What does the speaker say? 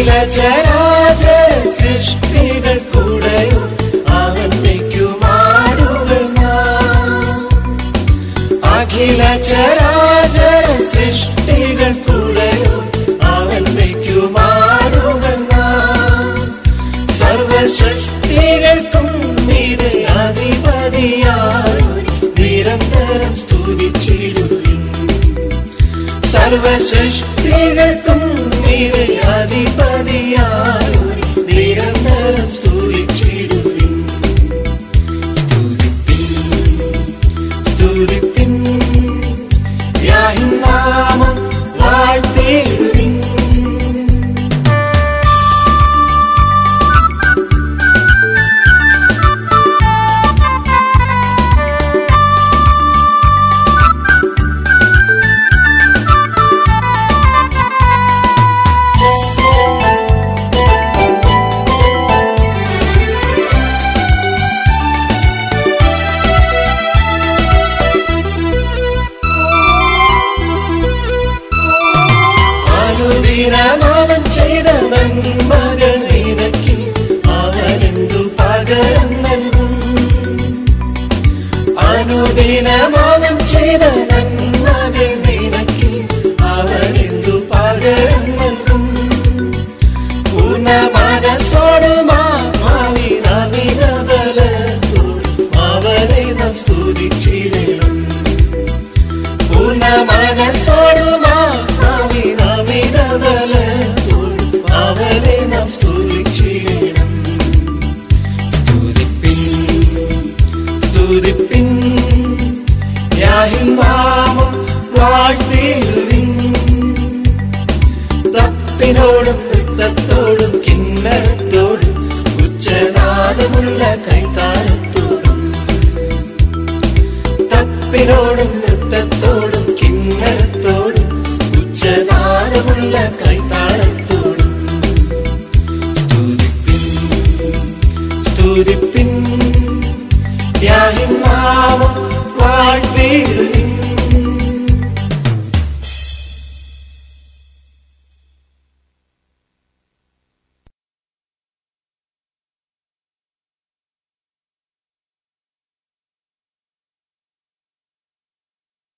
അഖില ചരാചര സൃഷ്ടികൾ കൂടെയോ അവന്നയ്ക്കുമാടുകൾ നാം. അഖില ചരാചര സൃഷ്ടികൾ കൂടെയോ അവന്നയ്ക്കുമാടുകൾ നാം. സർവസൃഷ്ടികൾക്കും ഇത് അധിപതിയായി നിരന്തരം സ്തുതിച്ചിടുവിൻ. സർവസൃഷ്ടികൾക്കും നീരെ അധിപതിയായി നിരന്തരം സ്തുതിച്ചിടുവിൻ. സ്തുതിപ്പിൻ. സ്തുതിപ്പിൻ. സ്തുതിപ്പിൻ യാഹിമാമം വാഴ്ത്തിയിടുവിൻ തപ്പിനോടും നൃത്തത്തോടും കിന്നരത്തോടും ഉച്ചനാദമുള്ള കൈത്താളത്തോടും തപ്പിനോടും നൃത്തത്തോടും കിന്നരത്തോടും ഉച്ചനാദമുള്ള കൈത്താളത്തോടും സ്തുതിപ്പിൻ സ്തുതിപ്പിൻ